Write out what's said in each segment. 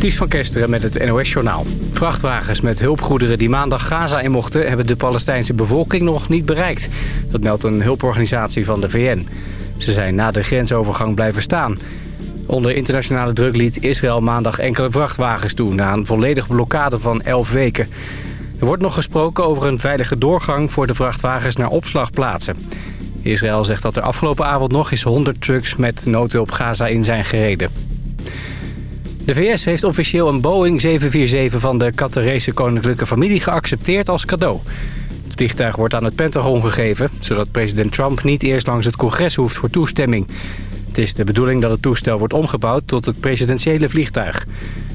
Ties van Kesteren met het NOS-journaal. Vrachtwagens met hulpgoederen die maandag Gaza in mochten... hebben de Palestijnse bevolking nog niet bereikt. Dat meldt een hulporganisatie van de VN. Ze zijn na de grensovergang blijven staan. Onder internationale druk liet Israël maandag enkele vrachtwagens toe... na een volledige blokkade van 11 weken. Er wordt nog gesproken over een veilige doorgang... voor de vrachtwagens naar opslagplaatsen. Israël zegt dat er afgelopen avond nog eens 100 trucks... met noodhulp Gaza in zijn gereden. De VS heeft officieel een Boeing 747 van de Qatarese koninklijke familie geaccepteerd als cadeau. Het vliegtuig wordt aan het Pentagon gegeven... zodat president Trump niet eerst langs het congres hoeft voor toestemming. Het is de bedoeling dat het toestel wordt omgebouwd tot het presidentiële vliegtuig.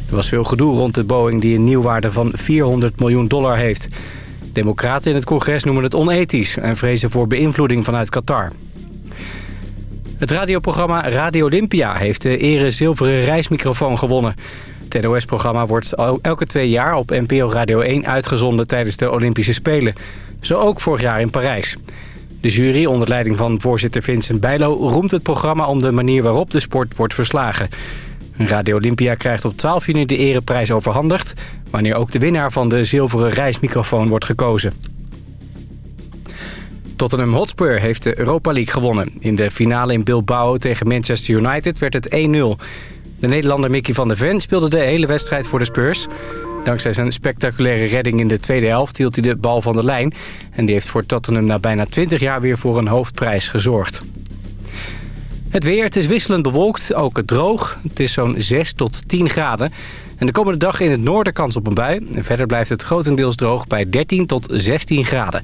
Er was veel gedoe rond de Boeing die een nieuwwaarde van 400 miljoen dollar heeft. Democraten in het congres noemen het onethisch en vrezen voor beïnvloeding vanuit Qatar. Het radioprogramma Radio Olympia heeft de ere zilveren reismicrofoon gewonnen. Het NOS-programma wordt elke twee jaar op NPO Radio 1 uitgezonden tijdens de Olympische Spelen. Zo ook vorig jaar in Parijs. De jury onder leiding van voorzitter Vincent Bijlo roemt het programma om de manier waarop de sport wordt verslagen. Radio Olympia krijgt op 12 juni de ereprijs overhandigd, wanneer ook de winnaar van de zilveren reismicrofoon wordt gekozen. Tottenham Hotspur heeft de Europa League gewonnen. In de finale in Bilbao tegen Manchester United werd het 1-0. De Nederlander Mickey van der Ven speelde de hele wedstrijd voor de Spurs. Dankzij zijn spectaculaire redding in de tweede helft hield hij de bal van de lijn. En die heeft voor Tottenham na bijna 20 jaar weer voor een hoofdprijs gezorgd. Het weer, het is wisselend bewolkt, ook het droog. Het is zo'n 6 tot 10 graden. En de komende dag in het noorden kans op een bui. En verder blijft het grotendeels droog bij 13 tot 16 graden.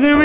Nigga,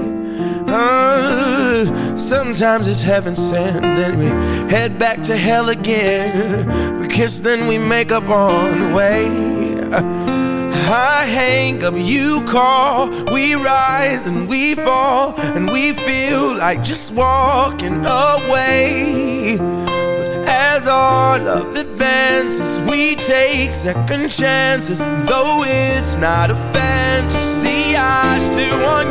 sometimes it's heaven sent, then we head back to hell again. We kiss, then we make up on the way. I hang up, you call. We rise and we fall, and we feel like just walking away. But as our love advances, we take second chances. Though it's not a fantasy, I still want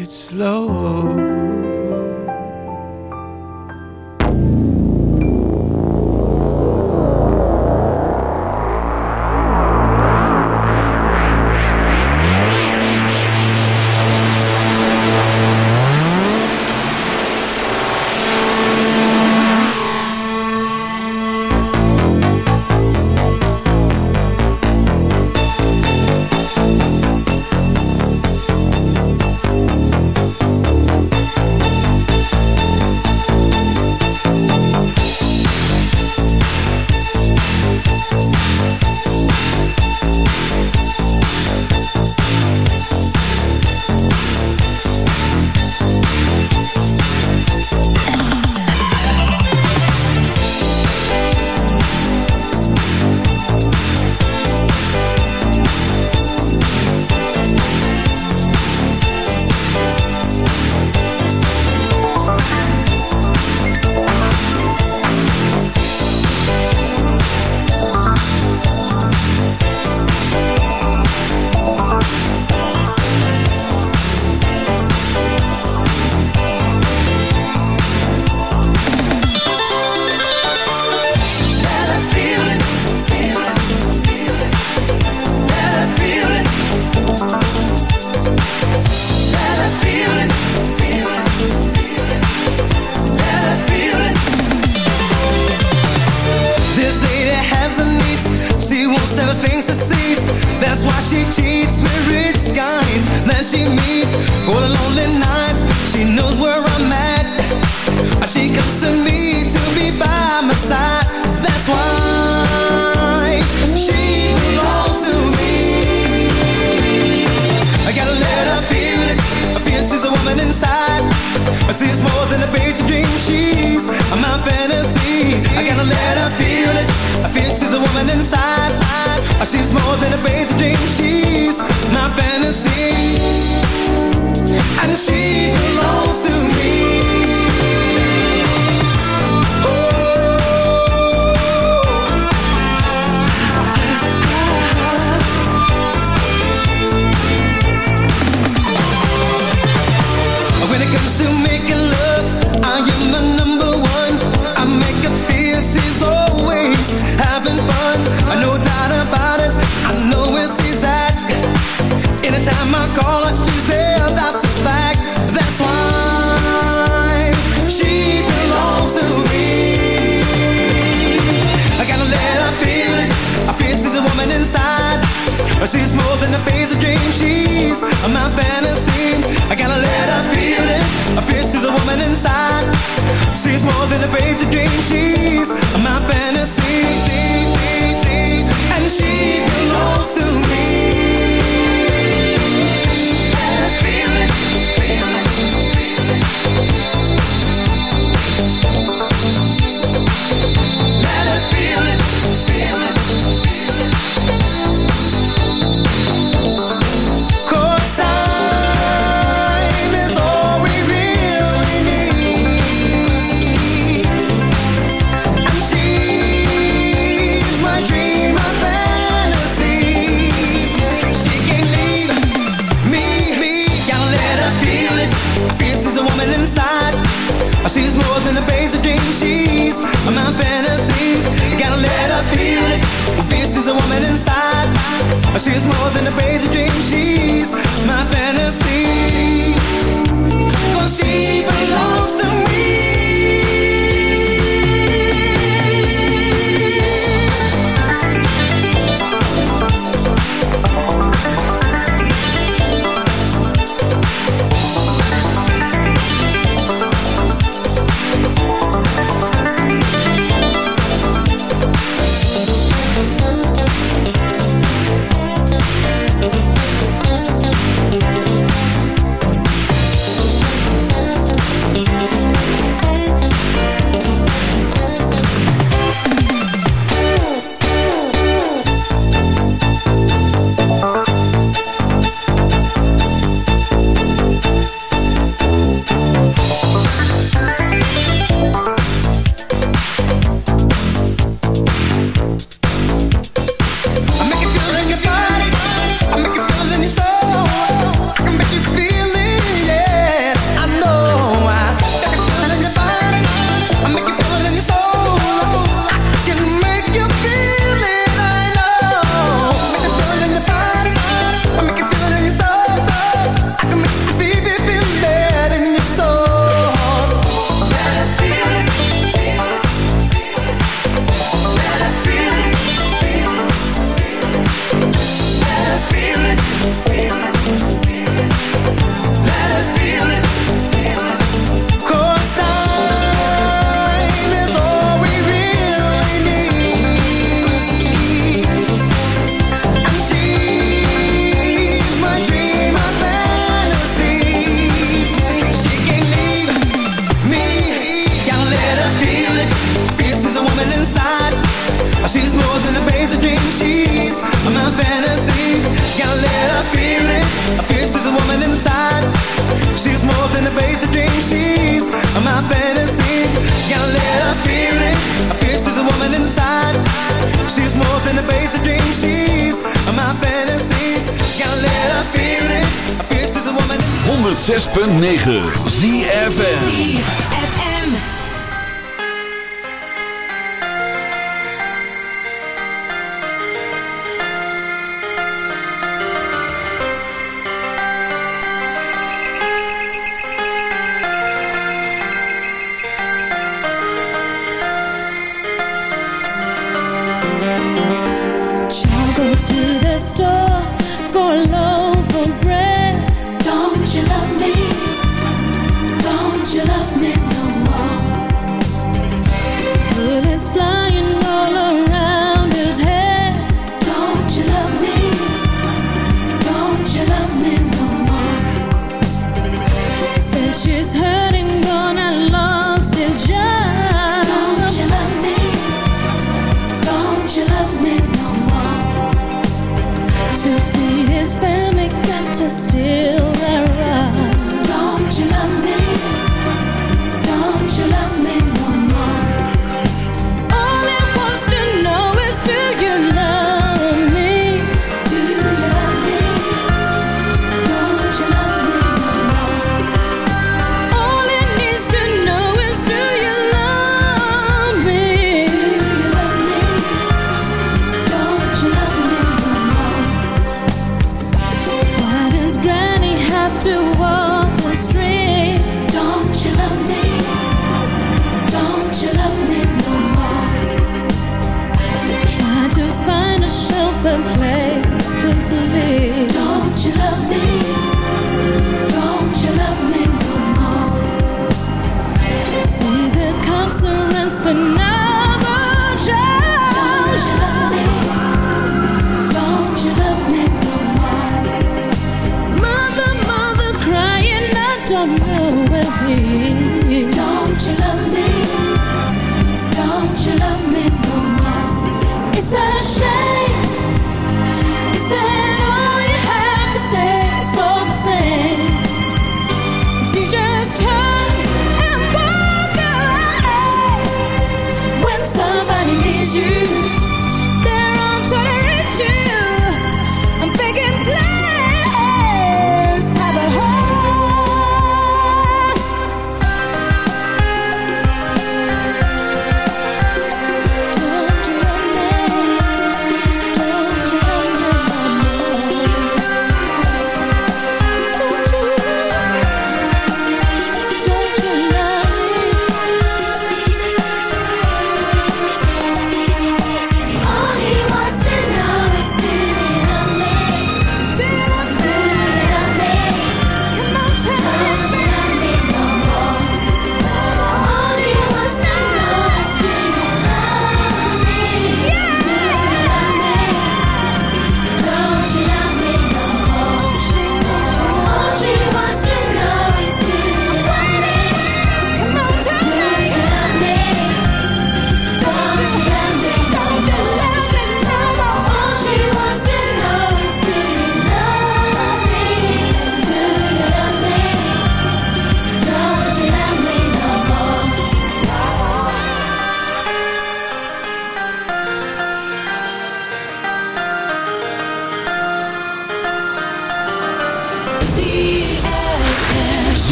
it's slow.